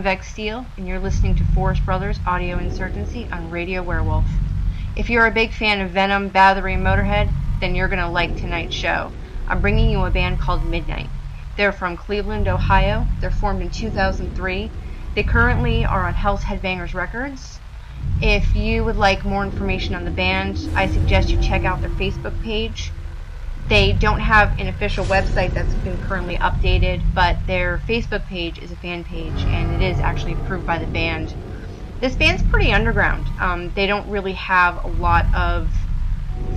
I'm Vex Steel, and you're listening to Forest Brothers Audio Insurgency on Radio Wehrwolf. If you're a big fan of Venom, Bathory, and Motorhead, then you're going to like tonight's show. I'm bringing you a band called Midnight. They're from Cleveland, Ohio. They're formed in 2003. They currently are on Hell's Headbangers Records. If you would like more information on the band, I suggest you check out their Facebook page. They don't have an official website that's been currently updated, but their Facebook page is a fan page, and it is actually approved by the band. This band's pretty underground. Um, they don't really have a lot of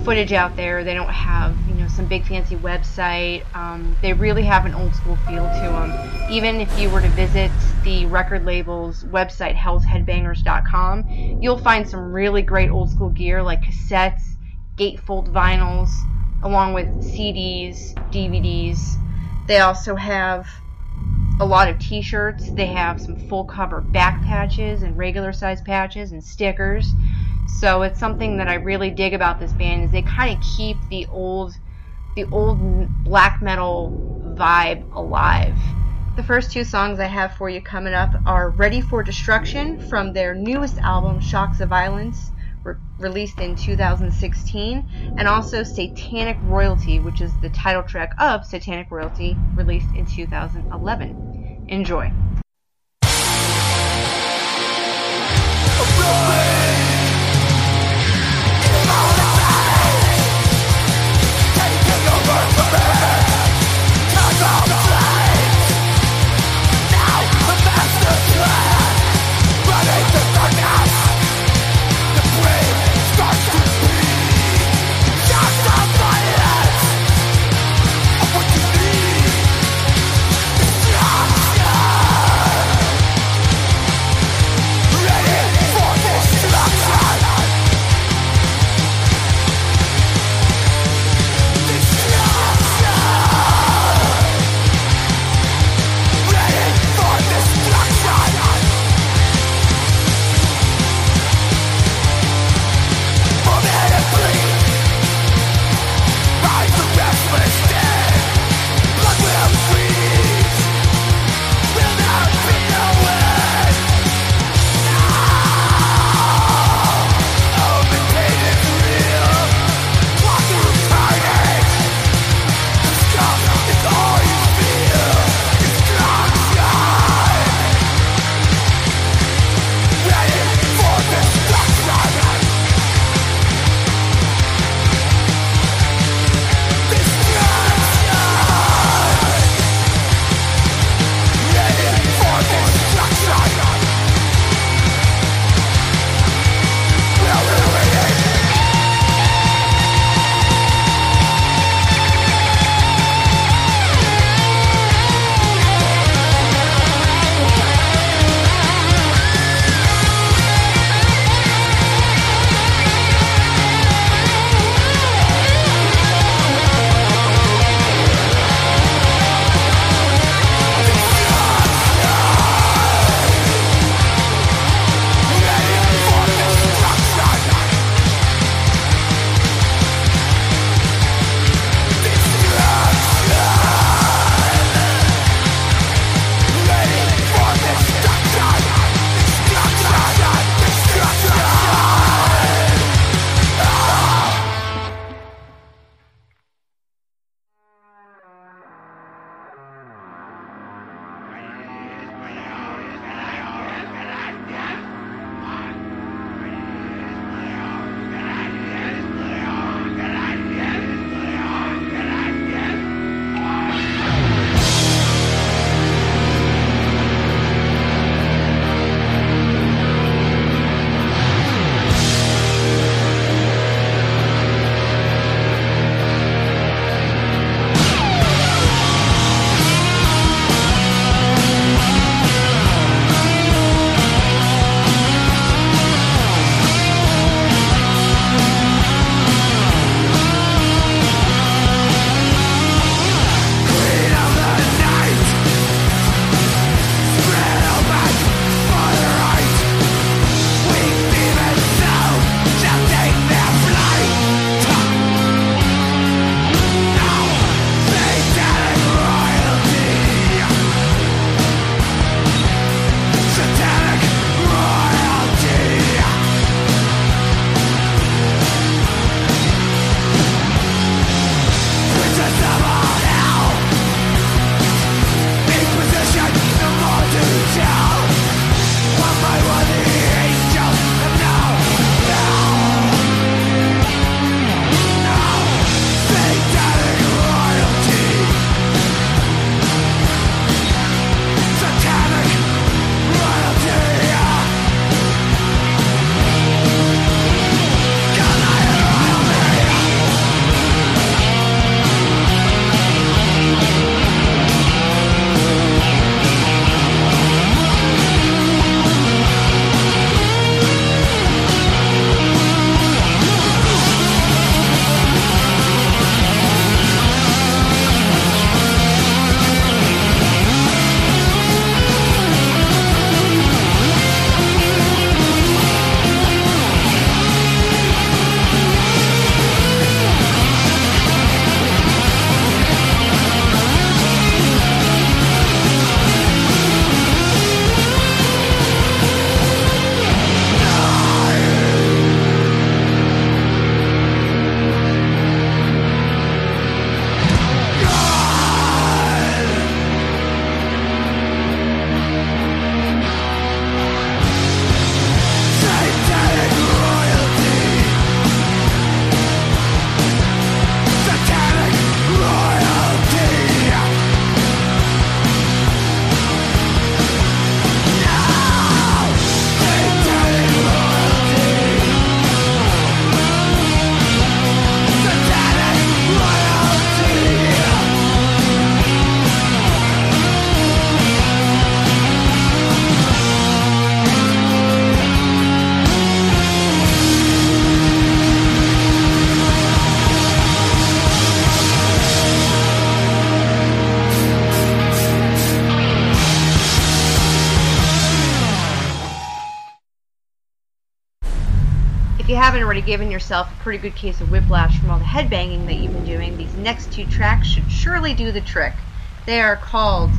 footage out there. They don't have, you know, some big fancy website. Um, they really have an old school feel to them. Even if you were to visit the record label's website, hellsheadbangers.com, you'll find some really great old school gear like cassettes, gatefold vinyls, along with CDs, DVDs. They also have a lot of t-shirts. They have some full cover back patches and regular size patches and stickers. So it's something that I really dig about this band is they kind of keep the old the old black metal vibe alive. The first two songs I have for you coming up are Ready for Destruction from their newest album Shox of Violence re- released in 2016, and also Satanic Royalty, which is the title track of Satanic Royalty, released in 2011. Enjoy. Already given yourself a pretty good case of whiplash from all the headbanging that you've been doing, these next two tracks should surely do the trick. They are called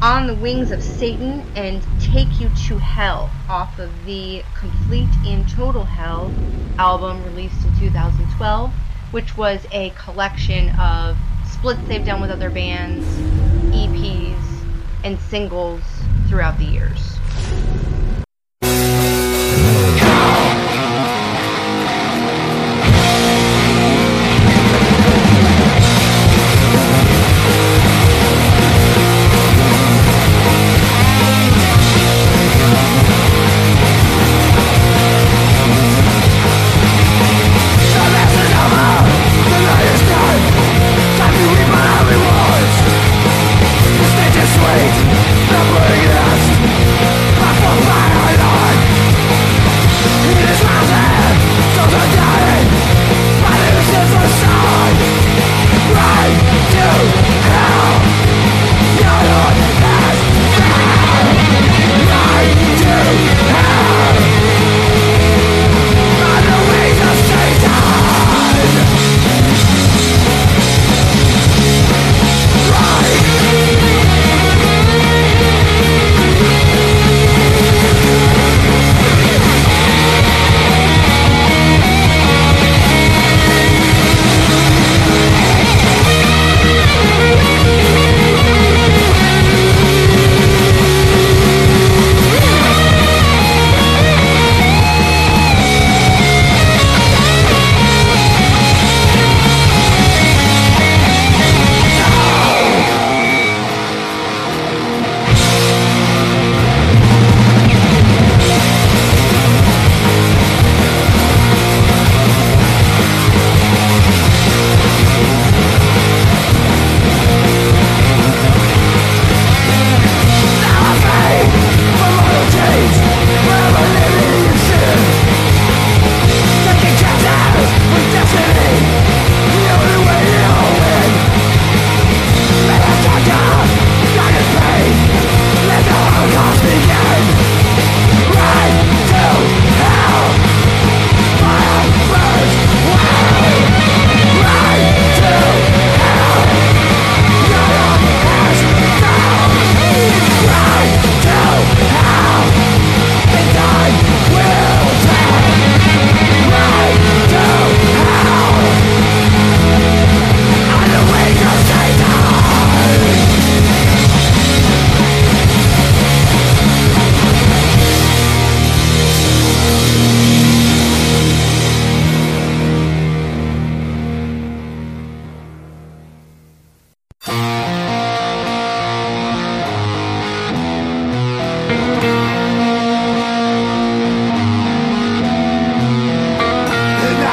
On the Wings of Satan and Take You to Hell off of the Complete and Total Hell album released in 2012, which was a collection of splits they've done with other bands, EPs, and singles throughout the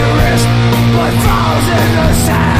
to rest, but falls in the sand.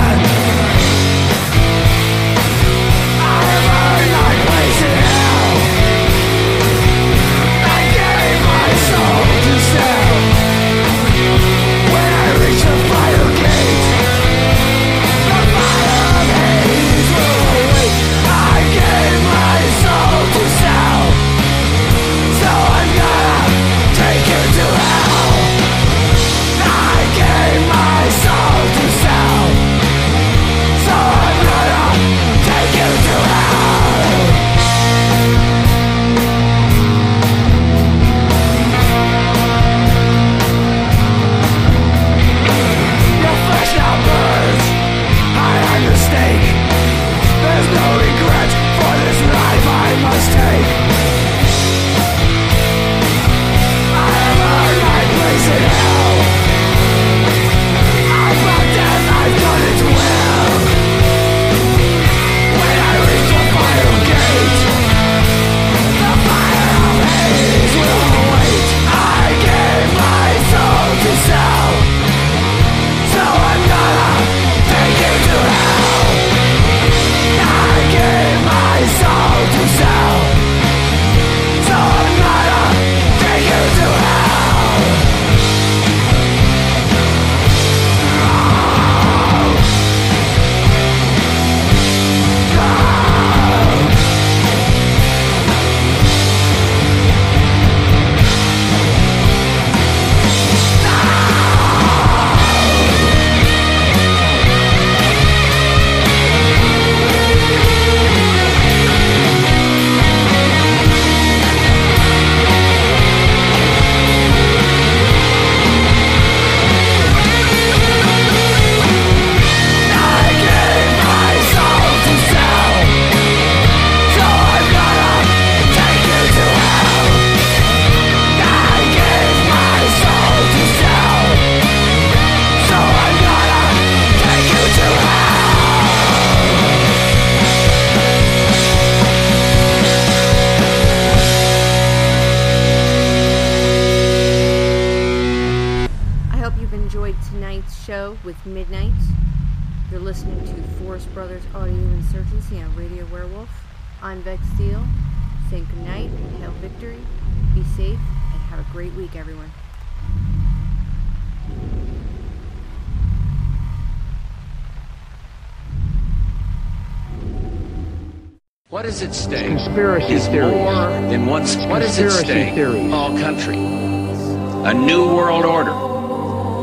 Is at stake? theories. All country. A new world order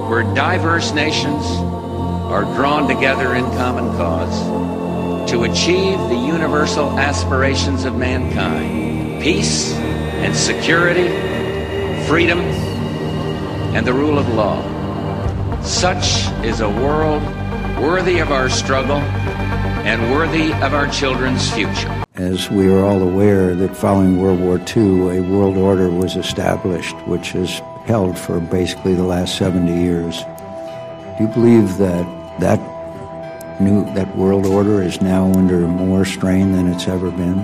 where diverse nations are drawn together in common cause to achieve the universal aspirations of mankind. Peace and security, freedom, and the rule of law. Such is a world worthy of our struggle and worthy of our children's future. As we are all aware that following World War II, a world order was established, which has held for basically the last 70 years. Do you believe that that new that world order is now under more strain than it's ever been?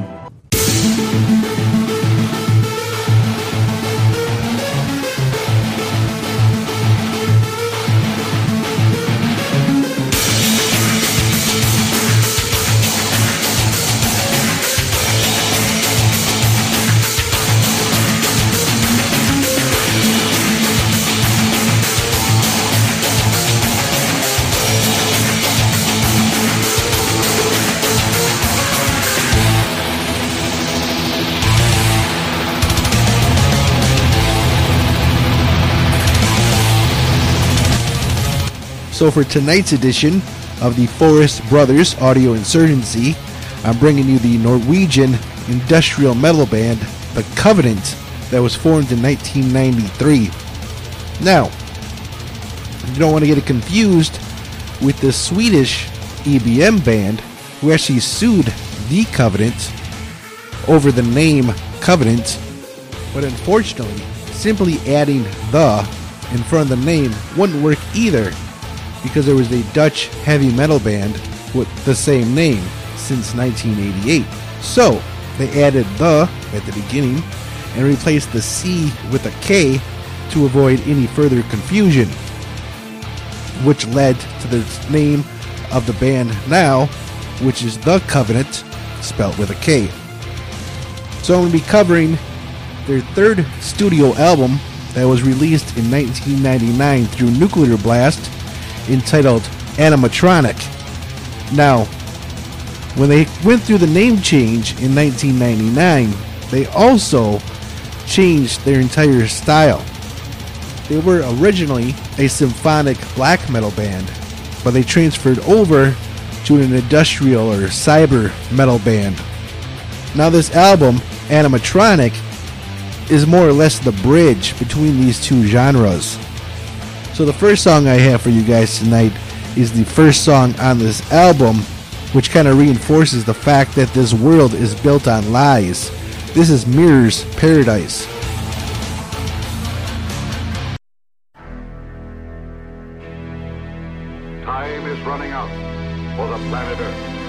So for tonight's edition of the Forest Brothers Audio Insurgency, I'm bringing you the Norwegian industrial metal band, The Kovenant, that was formed in 1993. Now, you don't want to get it confused with the Swedish EBM band who actually sued The Covenant over the name Covenant, but unfortunately, simply adding the in front of the name wouldn't work either because there was a Dutch heavy metal band with the same name since 1988. So they added the at the beginning and replaced the C with a K to avoid any further confusion, which led to the name of the band now, which is The Kovenant, spelt with a K. So I'm going to be covering their third studio album that was released in 1999 through Nuclear Blast entitled Animatronic. Now, when they went through the name change in 1999, they also changed their entire style. They were originally a symphonic black metal band, but they transferred over to an industrial or cyber metal band. Now, this album, Animatronic, is more or less the bridge between these two genres. So the first song I have for you guys tonight is the first song on this album, which kind of reinforces the fact that this world is built on lies. This is Mirror's Paradise. Time is running out for the planet Earth.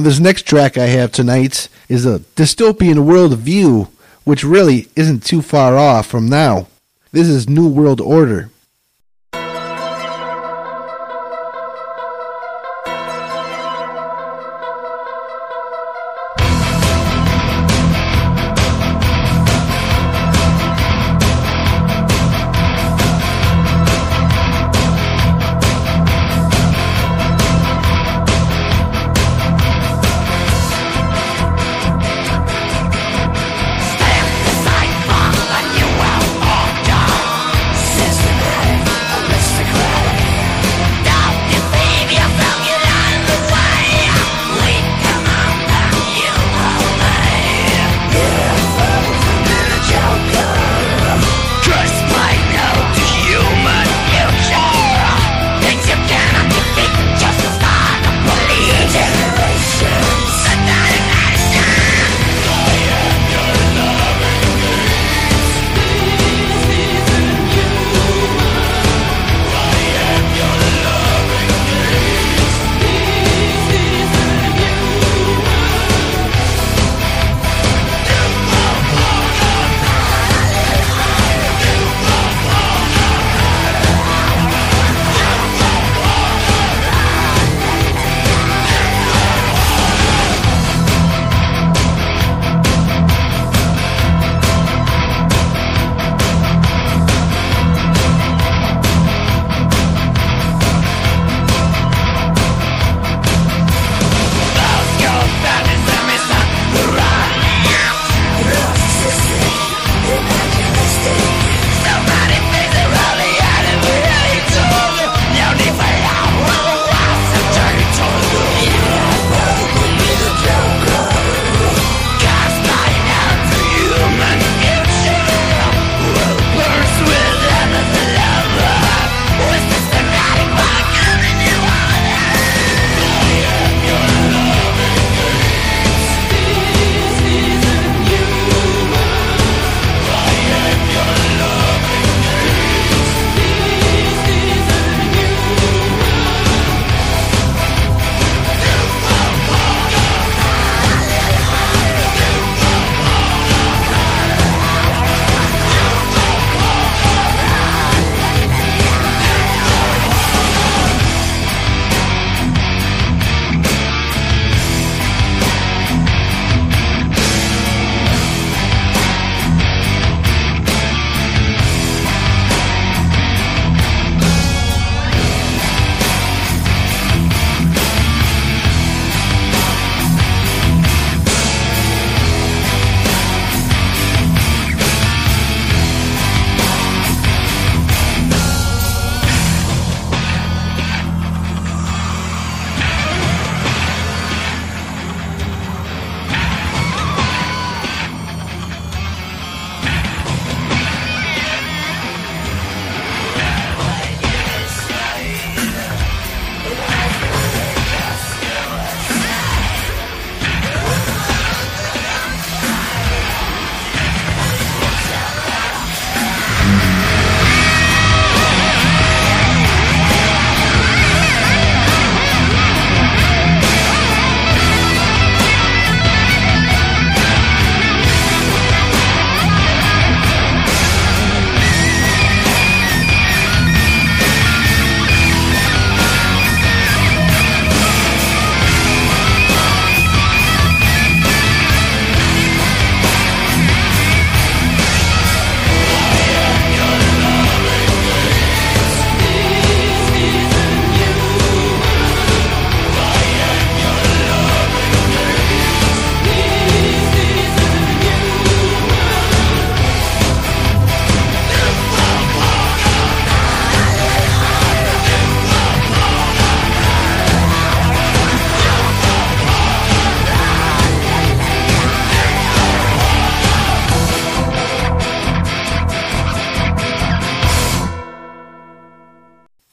Now, this next track I have tonight is a dystopian world view, which really isn't too far off from now. This is New World Order.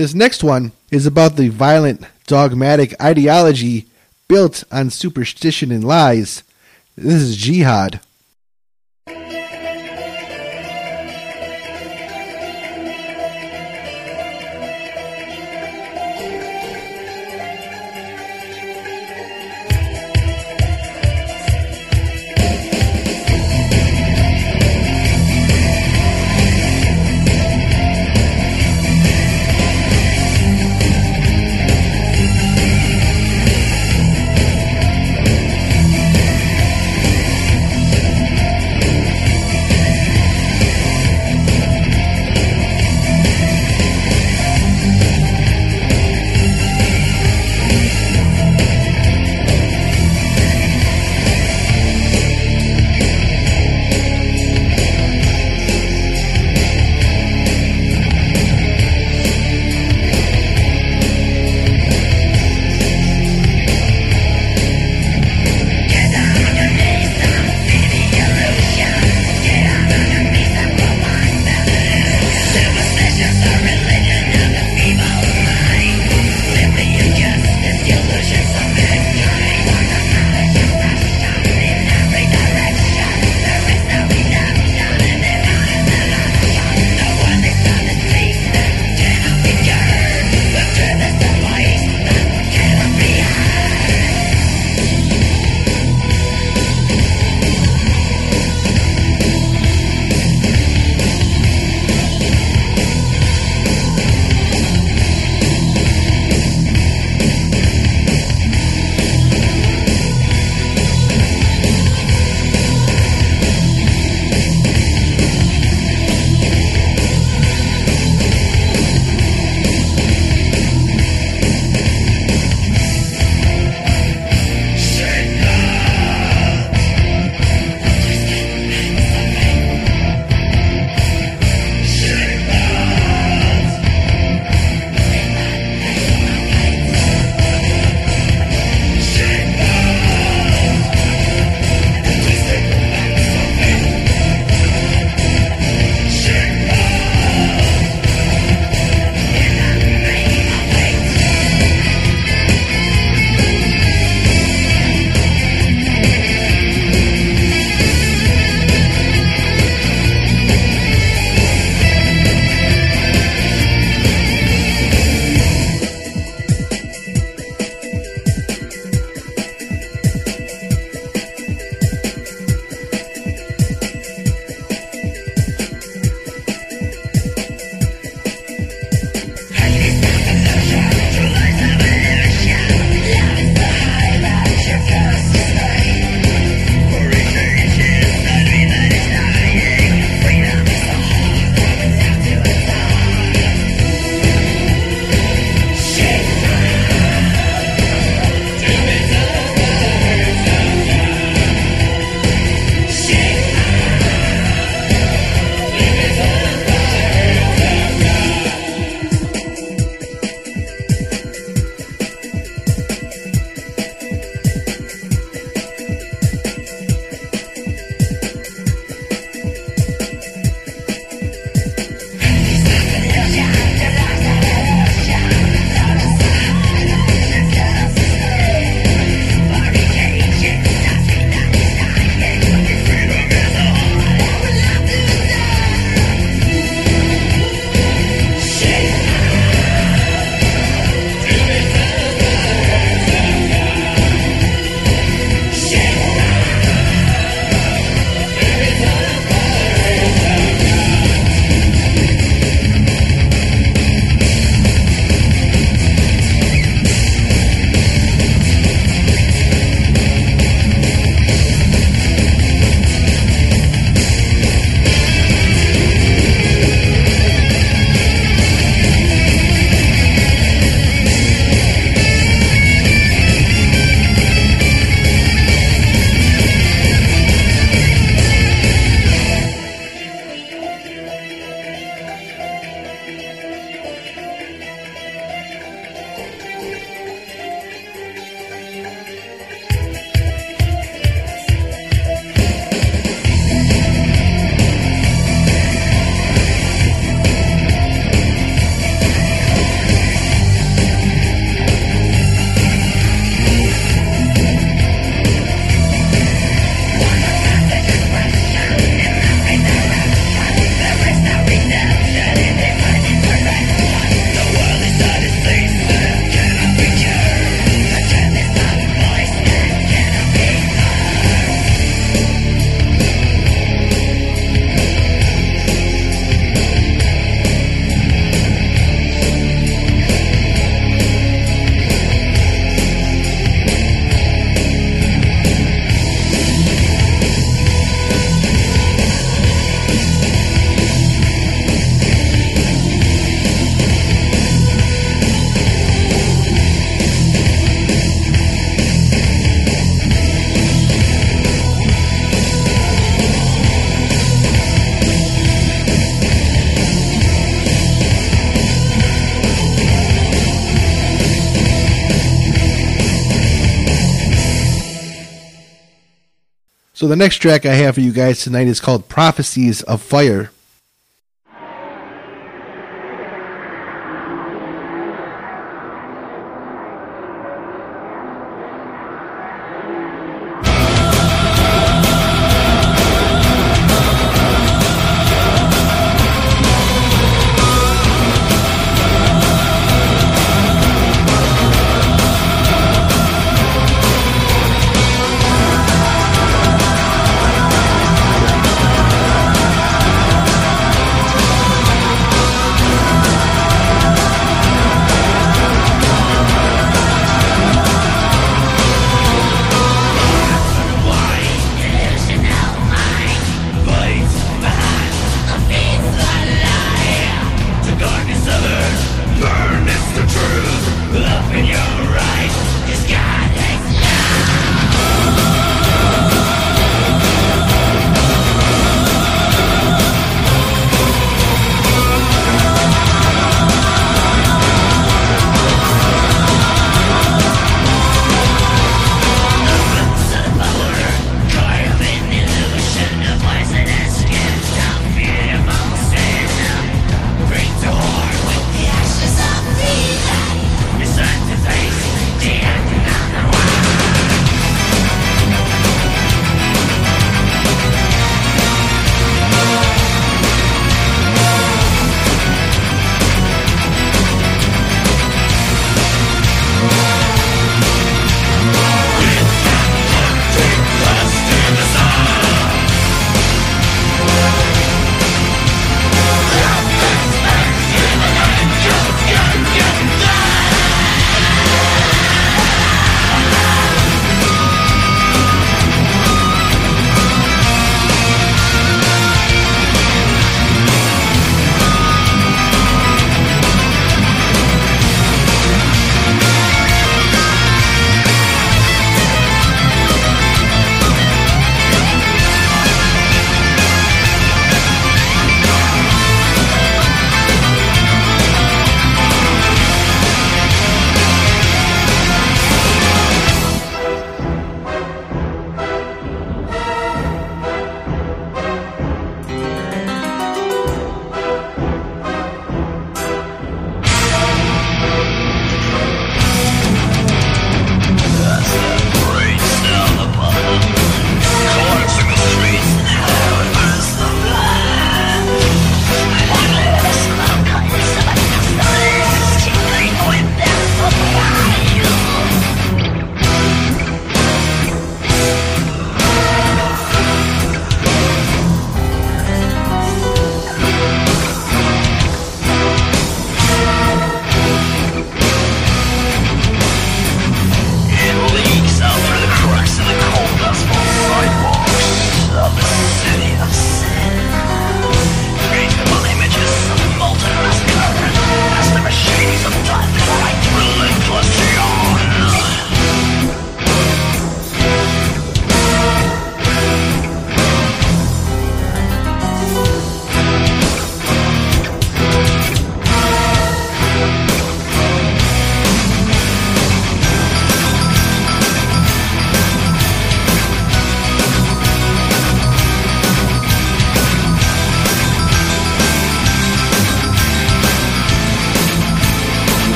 This next one is about the violent, dogmatic ideology built on superstition and lies. This is jihad. So the next track I have for you guys tonight is called Prophecies of Fire.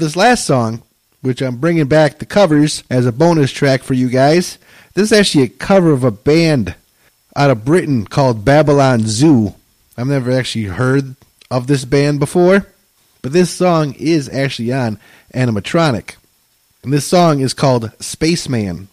This last song, which I'm bringing back the covers as a bonus track for you guys, this is actually a cover of a band out of Britain called Babylon Zoo. I've never actually heard of this band before, but this song is actually on Animatronic. And this song is called Spaceman.